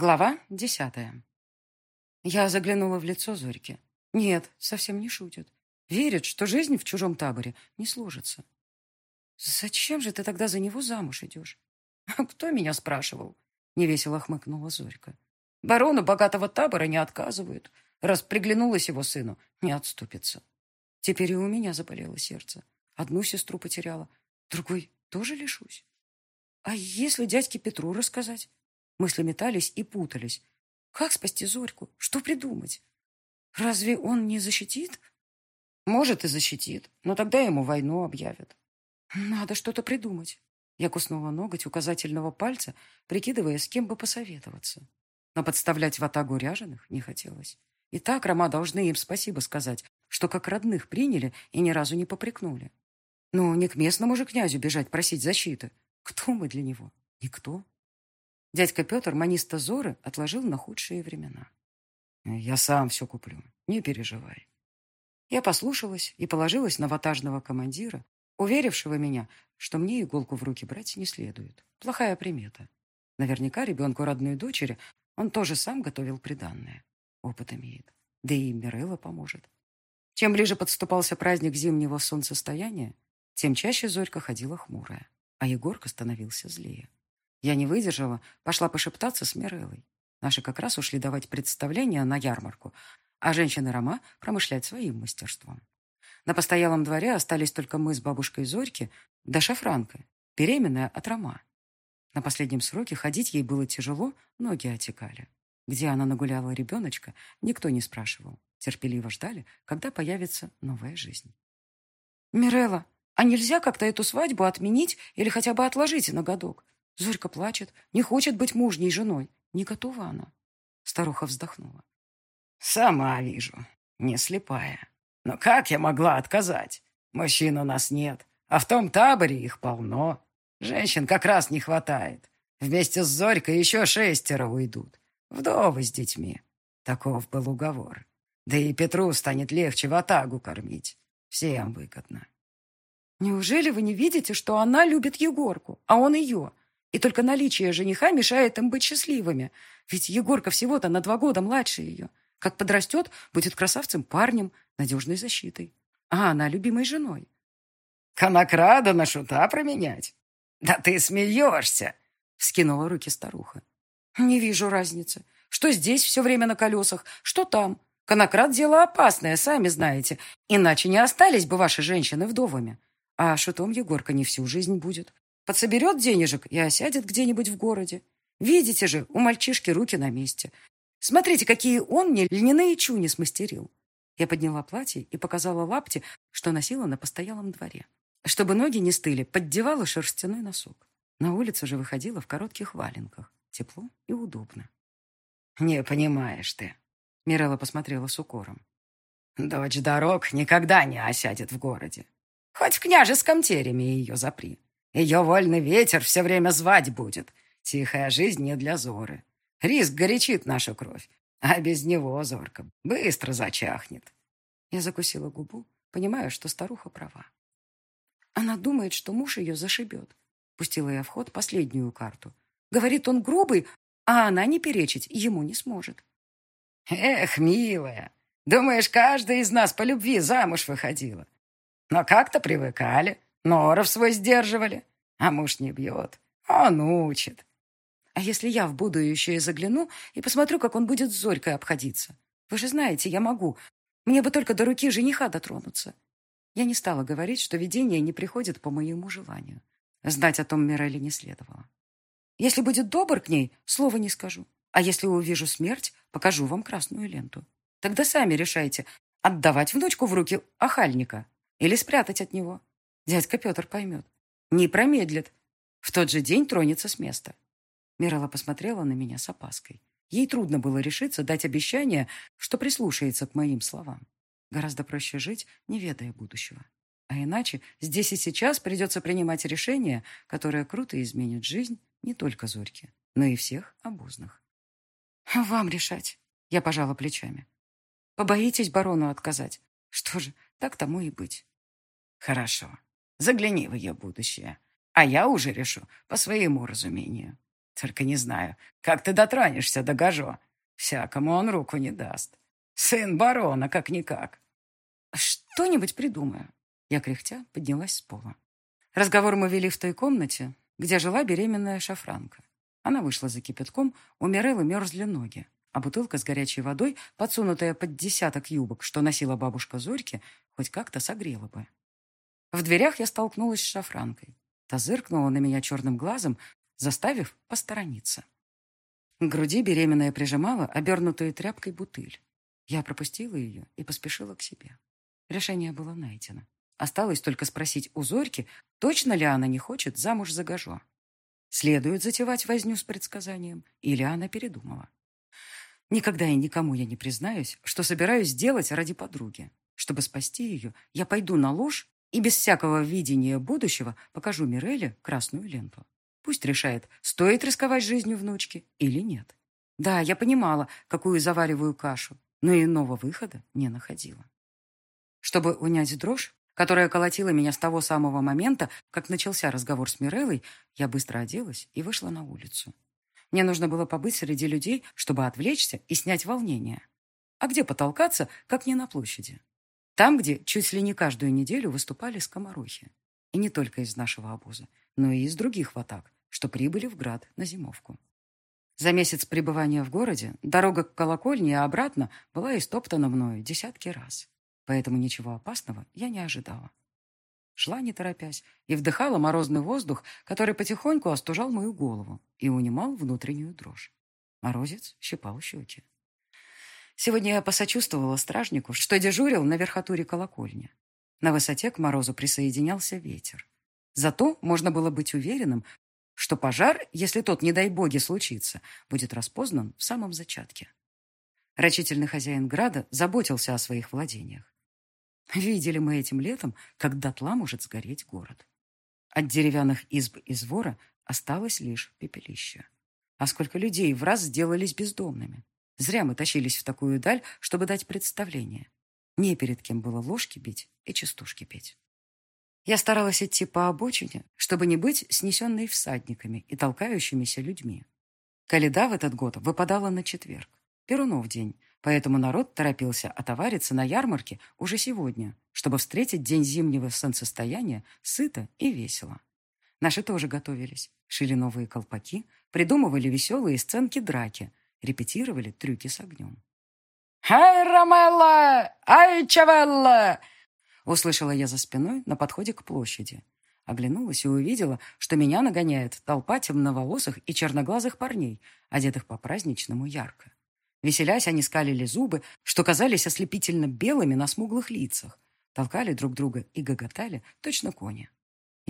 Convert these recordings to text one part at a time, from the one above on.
Глава десятая. Я заглянула в лицо Зорьки. Нет, совсем не шутит. Верит, что жизнь в чужом таборе не сложится. «Зачем же ты тогда за него замуж идешь?» «А кто меня спрашивал?» Невесело хмыкнула Зорька. «Барону богатого табора не отказывают. Раз приглянулась его сыну, не отступится. Теперь и у меня заболело сердце. Одну сестру потеряла, другой тоже лишусь. А если дядьке Петру рассказать? Мысли метались и путались. Как спасти Зорьку? Что придумать? Разве он не защитит? Может, и защитит, но тогда ему войну объявят. Надо что-то придумать. Я куснула ноготь указательного пальца, прикидывая, с кем бы посоветоваться. Но подставлять в атагу ряженых не хотелось. И так Рома должны им спасибо сказать, что как родных приняли и ни разу не попрекнули. Ну, не к местному же князю бежать просить защиты. Кто мы для него? Никто. Дядька Петр маниста Зоры отложил на худшие времена. «Я сам все куплю, не переживай». Я послушалась и положилась на ватажного командира, уверившего меня, что мне иголку в руки брать не следует. Плохая примета. Наверняка ребенку родной дочери он тоже сам готовил приданное. Опыт имеет. Да и Мирелла поможет. Чем ближе подступался праздник зимнего солнцестояния, тем чаще Зорька ходила хмурая, а Егорка становился злее. Я не выдержала, пошла пошептаться с Миреллой. Наши как раз ушли давать представление на ярмарку, а женщины Рома промышлять своим мастерством. На постоялом дворе остались только мы с бабушкой Зорьки да шафранка, беременная от Рома. На последнем сроке ходить ей было тяжело, ноги отекали. Где она нагуляла ребеночка, никто не спрашивал. Терпеливо ждали, когда появится новая жизнь. «Мирелла, а нельзя как-то эту свадьбу отменить или хотя бы отложить на годок? Зорька плачет, не хочет быть мужней женой. Не готова она. Старуха вздохнула. Сама вижу, не слепая. Но как я могла отказать? Мужчин у нас нет, а в том таборе их полно. Женщин как раз не хватает. Вместе с Зорькой еще шестеро уйдут. Вдовы с детьми. Таков был уговор. Да и Петру станет легче в атагу кормить. Всем выгодно. Неужели вы не видите, что она любит Егорку, а он ее? И только наличие жениха мешает им быть счастливыми. Ведь Егорка всего-то на два года младше ее. Как подрастет, будет красавцем-парнем, надежной защитой. А она любимой женой. «Конокрада на шута променять? Да ты смеешься!» Скинула руки старуха. «Не вижу разницы. Что здесь все время на колесах, что там. Конокрад – дело опасное, сами знаете. Иначе не остались бы ваши женщины вдовами. А шутом Егорка не всю жизнь будет. Подсоберет денежек и осядет где-нибудь в городе. Видите же, у мальчишки руки на месте. Смотрите, какие он мне льняные чуни смастерил. Я подняла платье и показала лапти, что носила на постоялом дворе. Чтобы ноги не стыли, поддевала шерстяной носок. На улицу же выходила в коротких валенках. Тепло и удобно. «Не понимаешь ты», — Мирелла посмотрела с укором. «Дочь дорог никогда не осядет в городе. Хоть в княжеском тереме ее запри. Ее вольный ветер все время звать будет. Тихая жизнь не для Зоры. Риск горячит нашу кровь, а без него Зорка быстро зачахнет. Я закусила губу, понимая, что старуха права. Она думает, что муж ее зашибет. Пустила я в ход последнюю карту. Говорит, он грубый, а она не перечить ему не сможет. Эх, милая, думаешь, каждая из нас по любви замуж выходила? Но как-то привыкали. Норов свой сдерживали. А муж не бьет. Он учит. А если я в будущее загляну и посмотрю, как он будет с Зорькой обходиться? Вы же знаете, я могу. Мне бы только до руки жениха дотронуться. Я не стала говорить, что видение не приходит по моему желанию. Знать о том Мирелли не следовало. Если будет добр к ней, слова не скажу. А если увижу смерть, покажу вам красную ленту. Тогда сами решайте, отдавать внучку в руки охальника или спрятать от него. Дядька Петр поймет. Не промедлит. В тот же день тронется с места. Мирала посмотрела на меня с опаской. Ей трудно было решиться дать обещание, что прислушается к моим словам. Гораздо проще жить, не ведая будущего. А иначе здесь и сейчас придется принимать решение, которое круто изменит жизнь не только Зорьки, но и всех обозных. «Вам решать», — я пожала плечами. «Побоитесь барону отказать? Что же, так тому и быть». «Хорошо», Загляни в ее будущее. А я уже решу по своему разумению. Только не знаю, как ты дотронешься до Гажо. Всякому он руку не даст. Сын барона, как-никак. Что-нибудь придумаю. Я, кряхтя, поднялась с пола. Разговор мы вели в той комнате, где жила беременная шафранка. Она вышла за кипятком, у мерзли ноги, а бутылка с горячей водой, подсунутая под десяток юбок, что носила бабушка Зорьки, хоть как-то согрела бы. В дверях я столкнулась с шафранкой. Та зыркнула на меня черным глазом, заставив посторониться. К груди беременная прижимала обернутую тряпкой бутыль. Я пропустила ее и поспешила к себе. Решение было найдено. Осталось только спросить у Зорьки, точно ли она не хочет замуж за Гажо. Следует затевать возню с предсказанием, или она передумала. Никогда и никому я не признаюсь, что собираюсь сделать ради подруги. Чтобы спасти ее, я пойду на ложь и без всякого видения будущего покажу Мирелле красную ленту. Пусть решает, стоит рисковать жизнью внучки или нет. Да, я понимала, какую завариваю кашу, но иного выхода не находила. Чтобы унять дрожь, которая колотила меня с того самого момента, как начался разговор с Миреллой, я быстро оделась и вышла на улицу. Мне нужно было побыть среди людей, чтобы отвлечься и снять волнение. А где потолкаться, как не на площади? Там, где чуть ли не каждую неделю выступали скоморохи. И не только из нашего обоза, но и из других ватак, что прибыли в град на зимовку. За месяц пребывания в городе дорога к колокольне и обратно была истоптана мною десятки раз. Поэтому ничего опасного я не ожидала. Шла не торопясь и вдыхала морозный воздух, который потихоньку остужал мою голову и унимал внутреннюю дрожь. Морозец щипал щеки. Сегодня я посочувствовала стражнику, что дежурил на верхотуре колокольни. На высоте к морозу присоединялся ветер. Зато можно было быть уверенным, что пожар, если тот, не дай боги, случится, будет распознан в самом зачатке. Рачительный хозяин града заботился о своих владениях. Видели мы этим летом, как дотла может сгореть город. От деревянных изб из вора осталось лишь пепелище. А сколько людей в раз сделались бездомными. Зря мы тащились в такую даль, чтобы дать представление. Не перед кем было ложки бить и частушки петь. Я старалась идти по обочине, чтобы не быть снесенной всадниками и толкающимися людьми. Каледа в этот год выпадала на четверг, Перунов день, поэтому народ торопился отовариться на ярмарке уже сегодня, чтобы встретить день зимнего солнцестояния сыто и весело. Наши тоже готовились, шили новые колпаки, придумывали веселые сценки драки, репетировали трюки с огнем. «Ай, Ромелла! Ай, Чавелла!» Услышала я за спиной на подходе к площади. Оглянулась и увидела, что меня нагоняет толпа темноволосых и черноглазых парней, одетых по-праздничному ярко. Веселясь, они скалили зубы, что казались ослепительно белыми на смуглых лицах, толкали друг друга и гоготали, точно кони.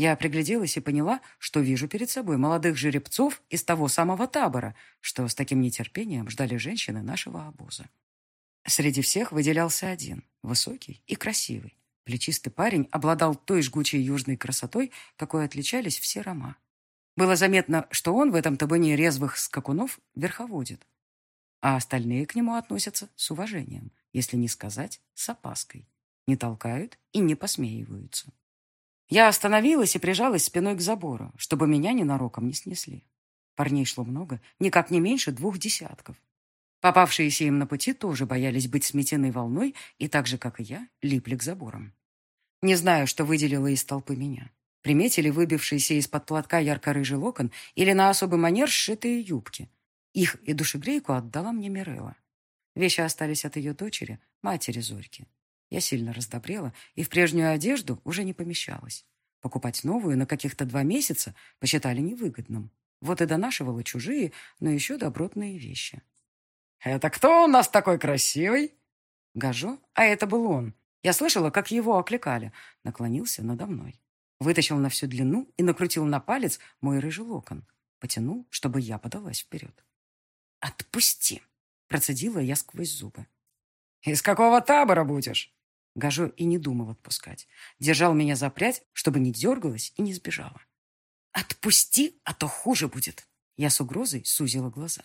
Я пригляделась и поняла, что вижу перед собой молодых жеребцов из того самого табора, что с таким нетерпением ждали женщины нашего обоза. Среди всех выделялся один, высокий и красивый. Плечистый парень обладал той жгучей южной красотой, какой отличались все рома. Было заметно, что он в этом табуне резвых скакунов верховодит, а остальные к нему относятся с уважением, если не сказать с опаской. Не толкают и не посмеиваются. Я остановилась и прижалась спиной к забору, чтобы меня ненароком не снесли. Парней шло много, никак не меньше двух десятков. Попавшиеся им на пути тоже боялись быть сметены волной и так же, как и я, липли к заборам. Не знаю, что выделило из толпы меня. Приметили выбившиеся из-под платка ярко-рыжий локон или на особый манер сшитые юбки. Их и душегрейку отдала мне Мирелла. Вещи остались от ее дочери, матери Зорьки. Я сильно раздобрела и в прежнюю одежду уже не помещалась. Покупать новую на каких-то два месяца посчитали невыгодным. Вот и донашивала чужие, но еще добротные вещи. «Это кто у нас такой красивый?» Гажо, а это был он. Я слышала, как его окликали. Наклонился надо мной. Вытащил на всю длину и накрутил на палец мой рыжий локон. Потянул, чтобы я подалась вперед. «Отпусти!» — процедила я сквозь зубы. «Из какого табора будешь?» Гажо и не думал отпускать. Держал меня за прядь, чтобы не дергалась и не сбежала. «Отпусти, а то хуже будет!» Я с угрозой сузила глаза.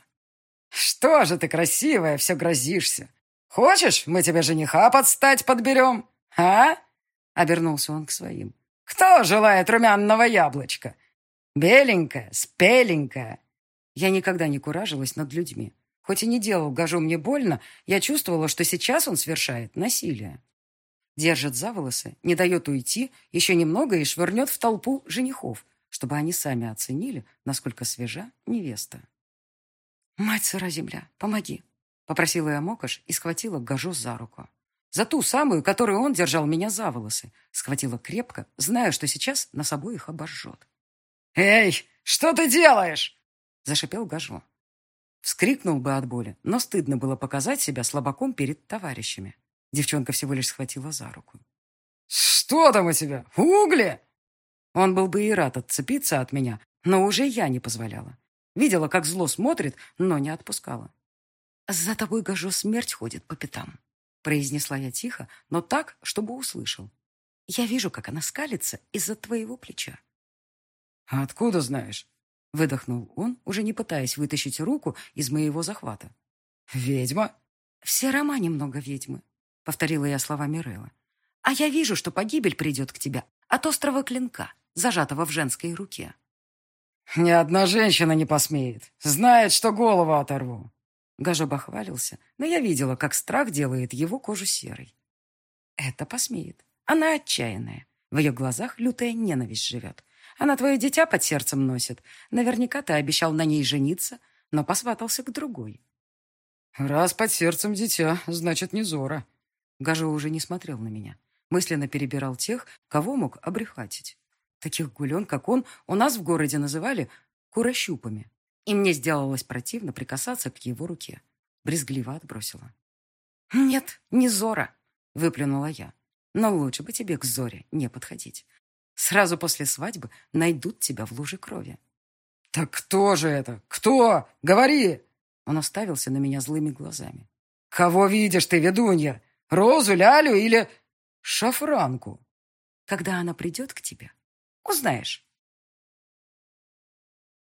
«Что же ты красивая, все грозишься? Хочешь, мы тебе жениха подстать подберем? А?» Обернулся он к своим. «Кто желает румяного яблочка? Беленькая, спеленькая. Я никогда не куражилась над людьми. Хоть и не делал Гажу мне больно, я чувствовала, что сейчас он совершает насилие. Держит за волосы, не дает уйти, еще немного и швырнет в толпу женихов, чтобы они сами оценили, насколько свежа невеста. «Мать сыра земля, помоги!» — попросила я Мокаш и схватила Гажу за руку. За ту самую, которую он держал меня за волосы. Схватила крепко, зная, что сейчас нас обоих обожжет. «Эй, что ты делаешь?» — зашипел Гажу. Вскрикнул бы от боли, но стыдно было показать себя слабаком перед товарищами. Девчонка всего лишь схватила за руку. «Что там у тебя? Угли?» Он был бы и рад отцепиться от меня, но уже я не позволяла. Видела, как зло смотрит, но не отпускала. «За тобой, Гажо, смерть ходит по пятам», произнесла я тихо, но так, чтобы услышал. «Я вижу, как она скалится из-за твоего плеча». «Откуда знаешь?» Выдохнул он, уже не пытаясь вытащить руку из моего захвата. «Ведьма?» «Все рома немного ведьмы», — повторила я слова Мирелла. «А я вижу, что погибель придет к тебе от острого клинка, зажатого в женской руке». «Ни одна женщина не посмеет. Знает, что голову оторву». Гажо бахвалился, но я видела, как страх делает его кожу серой. «Это посмеет. Она отчаянная. В ее глазах лютая ненависть живет. Она твое дитя под сердцем носит. Наверняка ты обещал на ней жениться, но посватался к другой». «Раз под сердцем дитя, значит, не Зора». Гажо уже не смотрел на меня. Мысленно перебирал тех, кого мог обрехатить. Таких гулен, как он, у нас в городе называли курощупами. И мне сделалось противно прикасаться к его руке. Брезгливо отбросила. «Нет, не Зора», — выплюнула я. «Но лучше бы тебе к Зоре не подходить. Сразу после свадьбы найдут тебя в луже крови». «Так кто же это? Кто? Говори!» Он оставился на меня злыми глазами. «Кого видишь ты, ведунья? Розу, Лялю или шафранку?» «Когда она придет к тебе, узнаешь».